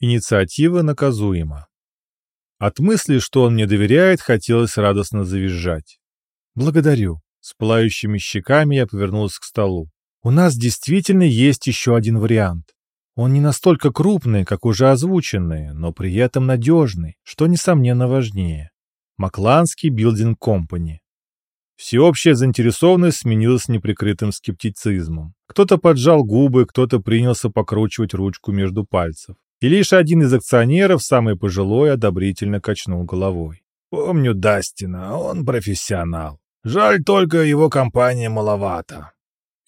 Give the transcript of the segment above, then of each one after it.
Инициатива наказуема. От мысли, что он мне доверяет, хотелось радостно завизжать. «Благодарю». С пылающими щеками я повернулась к столу. «У нас действительно есть еще один вариант. Он не настолько крупный, как уже озвученные, но при этом надежный, что, несомненно, важнее. Макланский билдинг компани. Всеобщая заинтересованность сменилась неприкрытым скептицизмом. Кто-то поджал губы, кто-то принялся покручивать ручку между пальцев. И лишь один из акционеров, самый пожилой, одобрительно качнул головой. «Помню Дастина, он профессионал. Жаль только, его компания маловато».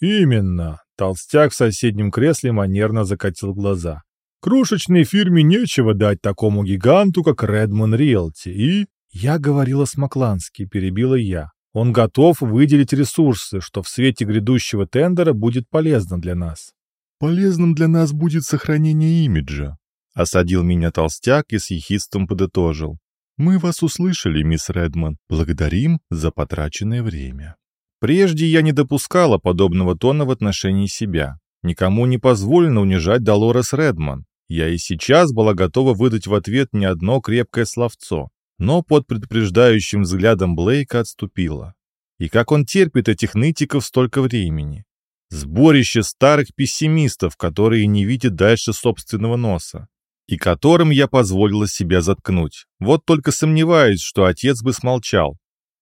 «Именно», Толстяк в соседнем кресле манерно закатил глаза. Крушечной фирме нечего дать такому гиганту, как Redmond Realty, и... Я говорила с Маклански, перебила я. Он готов выделить ресурсы, что в свете грядущего тендера будет полезно для нас. Полезным для нас будет сохранение имиджа, осадил меня толстяк и с ехидством подытожил. Мы вас услышали, мисс Редман. Благодарим за потраченное время. Прежде я не допускала подобного тона в отношении себя. Никому не позволено унижать Долорес Редман. Я и сейчас была готова выдать в ответ не одно крепкое словцо, но под предупреждающим взглядом Блейка отступила. И как он терпит этих нытиков столько времени? Сборище старых пессимистов, которые не видят дальше собственного носа, и которым я позволила себя заткнуть. Вот только сомневаюсь, что отец бы смолчал.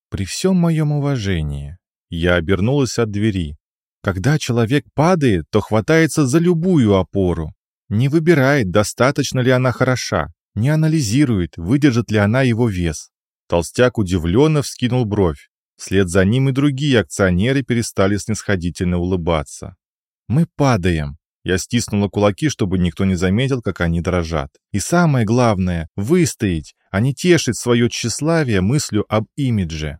При всем моем уважении, я обернулась от двери. Когда человек падает, то хватается за любую опору. Не выбирает, достаточно ли она хороша, не анализирует, выдержит ли она его вес. Толстяк удивленно вскинул бровь. Вслед за ним и другие акционеры перестали снисходительно улыбаться. «Мы падаем». Я стиснула кулаки, чтобы никто не заметил, как они дрожат. И самое главное — выстоять, а не тешить свое тщеславие мыслью об имидже.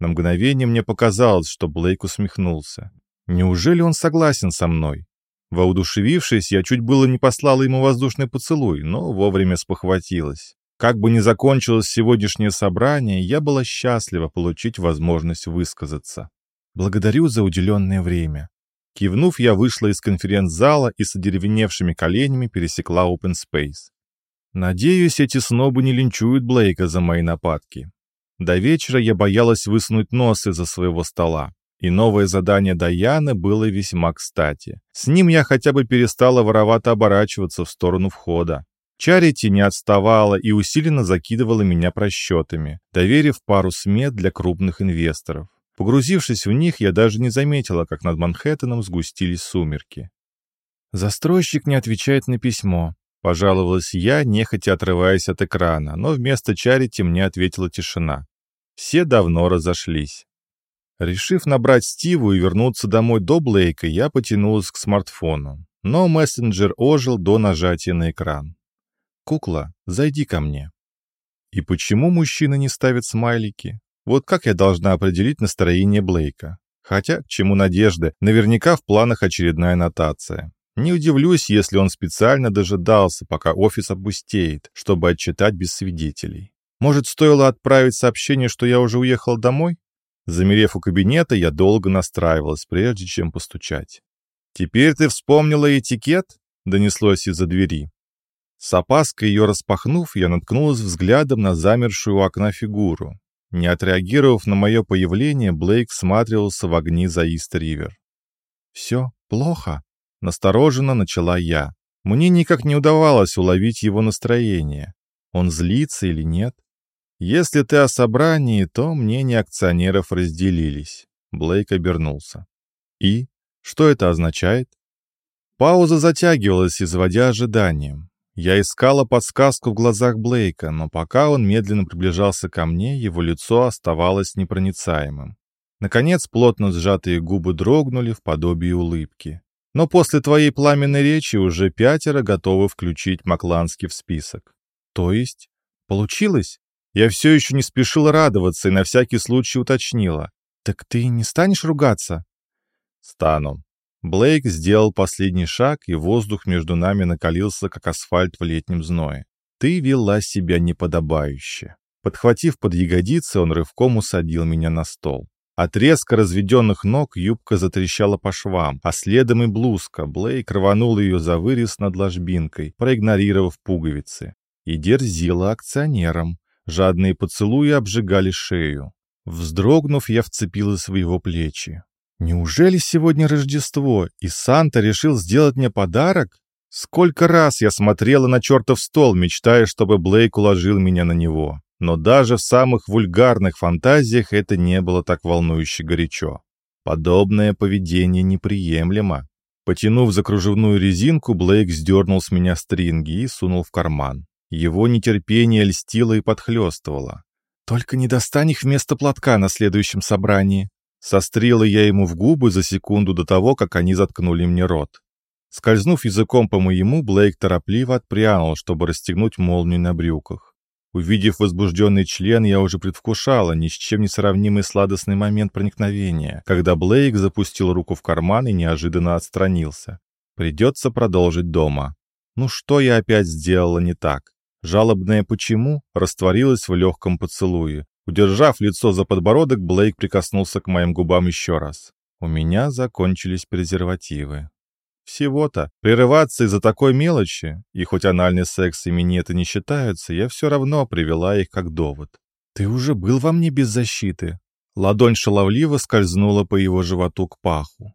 На мгновение мне показалось, что Блейк усмехнулся. Неужели он согласен со мной? Воодушевившись, я чуть было не послала ему воздушный поцелуй, но вовремя спохватилась. Как бы ни закончилось сегодняшнее собрание, я была счастлива получить возможность высказаться. Благодарю за уделенное время. Кивнув, я вышла из конференц-зала и с одеревеневшими коленями пересекла Open Space. Надеюсь, эти снобы не линчуют Блейка за мои нападки. До вечера я боялась высунуть нос из-за своего стола. И новое задание Даяны было весьма кстати. С ним я хотя бы перестала воровато оборачиваться в сторону входа. Чарити не отставала и усиленно закидывала меня просчетами, доверив пару смет для крупных инвесторов. Погрузившись в них, я даже не заметила, как над Манхэттеном сгустились сумерки. Застройщик не отвечает на письмо. Пожаловалась я, нехотя отрываясь от экрана, но вместо Чарити мне ответила тишина. Все давно разошлись. Решив набрать Стиву и вернуться домой до Блейка, я потянулась к смартфону. Но мессенджер ожил до нажатия на экран. «Кукла, зайди ко мне». И почему мужчина не ставит смайлики? Вот как я должна определить настроение Блейка? Хотя, к чему надежды, наверняка в планах очередная нотация. Не удивлюсь, если он специально дожидался, пока офис опустеет, чтобы отчитать без свидетелей. Может, стоило отправить сообщение, что я уже уехал домой? Замерев у кабинета, я долго настраивалась, прежде чем постучать. «Теперь ты вспомнила этикет?» — донеслось из-за двери. С опаской ее распахнув, я наткнулась взглядом на замершую у окна фигуру. Не отреагировав на мое появление, Блейк всматривался в огни за Ист-Ривер. «Все плохо?» — настороженно начала я. Мне никак не удавалось уловить его настроение. Он злится или нет? «Если ты о собрании, то мнения акционеров разделились». Блейк обернулся. «И? Что это означает?» Пауза затягивалась, изводя ожиданием. Я искала подсказку в глазах Блейка, но пока он медленно приближался ко мне, его лицо оставалось непроницаемым. Наконец, плотно сжатые губы дрогнули в подобии улыбки. Но после твоей пламенной речи уже пятеро готовы включить Макланский в список. То есть? Получилось? Я все еще не спешила радоваться и на всякий случай уточнила. «Так ты не станешь ругаться?» «Стану». Блейк сделал последний шаг, и воздух между нами накалился, как асфальт в летнем зное. «Ты вела себя неподобающе». Подхватив под ягодицы, он рывком усадил меня на стол. От резко разведенных ног юбка затрещала по швам, а следом и блузка. Блейк рванул ее за вырез над ложбинкой, проигнорировав пуговицы. И дерзила акционерам. Жадные поцелуи обжигали шею. Вздрогнув, я вцепилась в его плечи. «Неужели сегодня Рождество, и Санта решил сделать мне подарок?» Сколько раз я смотрела на чертов стол, мечтая, чтобы Блейк уложил меня на него. Но даже в самых вульгарных фантазиях это не было так волнующе горячо. Подобное поведение неприемлемо. Потянув за кружевную резинку, Блейк сдернул с меня стринги и сунул в карман. Его нетерпение льстило и подхлестывало. «Только не достань их вместо платка на следующем собрании». Сострила я ему в губы за секунду до того, как они заткнули мне рот. Скользнув языком по моему, Блейк торопливо отпрянул, чтобы расстегнуть молнию на брюках. Увидев возбужденный член, я уже предвкушала ни с чем не сравнимый сладостный момент проникновения, когда Блейк запустил руку в карман и неожиданно отстранился. Придется продолжить дома. Ну что я опять сделала не так? Жалобное «почему» растворилось в легком поцелуе. Удержав лицо за подбородок, Блейк прикоснулся к моим губам еще раз. У меня закончились презервативы. Всего-то. Прерываться из-за такой мелочи, и хоть анальный секс и минеты не считаются, я все равно привела их как довод. «Ты уже был во мне без защиты». Ладонь шаловливо скользнула по его животу к паху.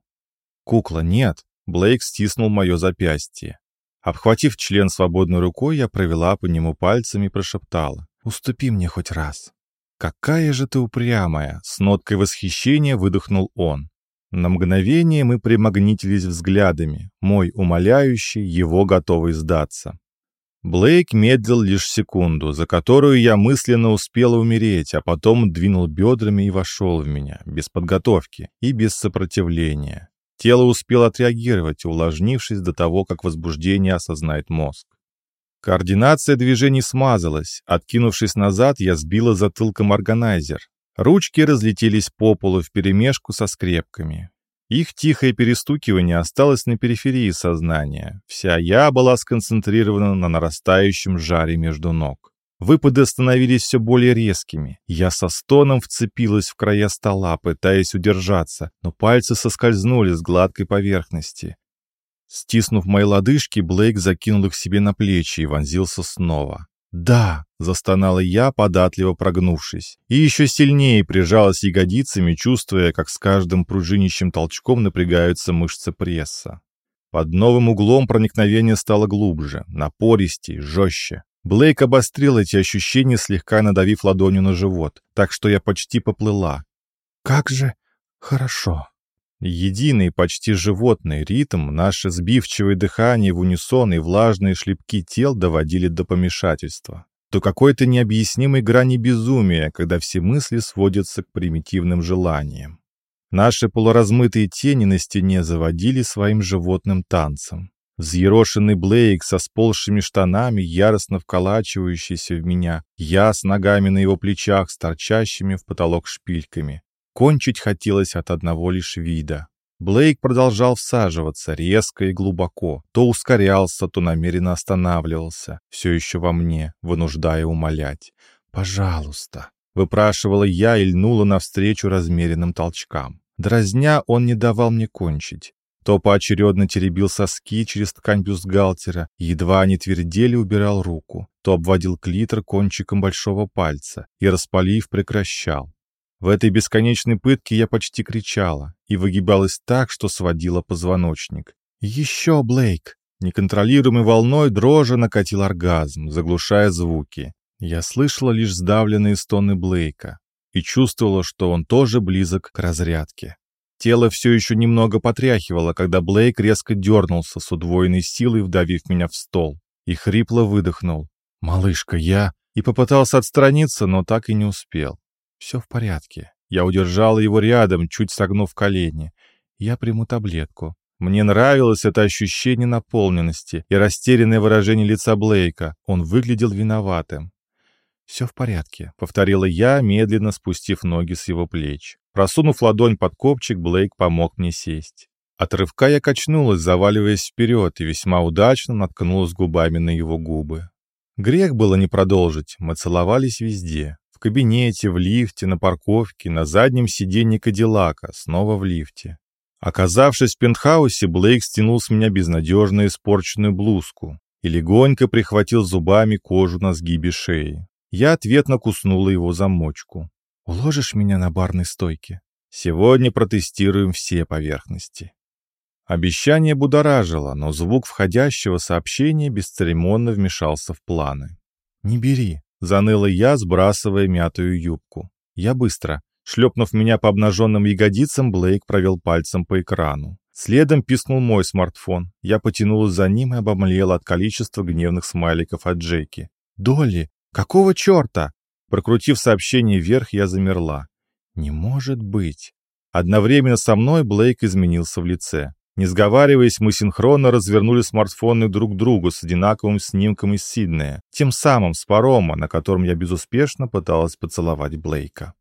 «Кукла, нет!» Блейк стиснул мое запястье. Обхватив член свободной рукой, я провела по нему пальцами и прошептала. «Уступи мне хоть раз». «Какая же ты упрямая!» С ноткой восхищения выдохнул он. На мгновение мы примагнитились взглядами, мой умоляющий, его готовый сдаться. Блейк медлил лишь секунду, за которую я мысленно успела умереть, а потом двинул бедрами и вошел в меня, без подготовки и без сопротивления. Тело успело отреагировать, увлажнившись до того, как возбуждение осознает мозг. Координация движений смазалась. Откинувшись назад, я сбила затылком органайзер. Ручки разлетелись по полу вперемешку со скрепками. Их тихое перестукивание осталось на периферии сознания. Вся я была сконцентрирована на нарастающем жаре между ног. Выпады становились все более резкими. Я со стоном вцепилась в края стола, пытаясь удержаться, но пальцы соскользнули с гладкой поверхности. Стиснув мои лодыжки, Блейк закинул их себе на плечи и вонзился снова. «Да!» — застонала я, податливо прогнувшись. И еще сильнее прижалась ягодицами, чувствуя, как с каждым пружинищим толчком напрягаются мышцы пресса. Под новым углом проникновение стало глубже, напористей, жестче. Блейк обострил эти ощущения, слегка надавив ладонью на живот, так что я почти поплыла. «Как же хорошо!» Единый, почти животный ритм, наше сбивчивое дыхание в унисон и влажные шлепки тел доводили до помешательства. До какой-то необъяснимой грани безумия, когда все мысли сводятся к примитивным желаниям. Наши полуразмытые тени на стене заводили своим животным танцем. Взъерошенный Блейк со сползшими штанами, яростно вколачивающийся в меня, я с ногами на его плечах, с торчащими в потолок шпильками. Кончить хотелось от одного лишь вида. Блейк продолжал всаживаться резко и глубоко, то ускорялся, то намеренно останавливался, все еще во мне, вынуждая умолять. «Пожалуйста», — выпрашивала я и льнула навстречу размеренным толчкам. Дразня он не давал мне кончить. То поочередно теребил соски через ткань бюстгальтера, едва они твердели, убирал руку, то обводил клитор кончиком большого пальца и, распалив, прекращал. В этой бесконечной пытке я почти кричала и выгибалась так, что сводила позвоночник. «Еще, Блейк!» Неконтролируемой волной дрожи накатил оргазм, заглушая звуки. Я слышала лишь сдавленные стоны Блейка и чувствовала, что он тоже близок к разрядке. Тело все еще немного потряхивало, когда Блейк резко дернулся с удвоенной силой, вдавив меня в стол, и хрипло выдохнул. «Малышка, я...» и попытался отстраниться, но так и не успел. «Все в порядке». Я удержала его рядом, чуть согнув колени. «Я приму таблетку». Мне нравилось это ощущение наполненности и растерянное выражение лица Блейка. Он выглядел виноватым. «Все в порядке», — повторила я, медленно спустив ноги с его плеч. Просунув ладонь под копчик, Блейк помог мне сесть. От рывка я качнулась, заваливаясь вперед, и весьма удачно наткнулась губами на его губы. Грех было не продолжить, мы целовались везде В кабинете, в лифте, на парковке, на заднем сиденье Кадиллака, снова в лифте. Оказавшись в пентхаусе, Блейк стянул с меня безнадежно испорченную блузку и легонько прихватил зубами кожу на сгибе шеи. Я ответно куснула его замочку. «Уложишь меня на барной стойке? Сегодня протестируем все поверхности». Обещание будоражило, но звук входящего сообщения бесцеремонно вмешался в планы. «Не бери», — заныла я, сбрасывая мятую юбку. «Я быстро». Шлепнув меня по обнаженным ягодицам, Блейк провел пальцем по экрану. Следом писнул мой смартфон. Я потянулась за ним и обомлела от количества гневных смайликов от Джеки. «Долли, какого черта?» Прокрутив сообщение вверх, я замерла. «Не может быть!» Одновременно со мной Блейк изменился в лице. Не сговариваясь, мы синхронно развернули смартфоны друг к другу с одинаковым снимком из Сиднея, тем самым с парома, на котором я безуспешно пыталась поцеловать Блейка.